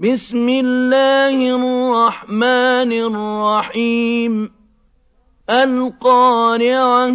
بسم الله الرحمن الرحيم. القارعة.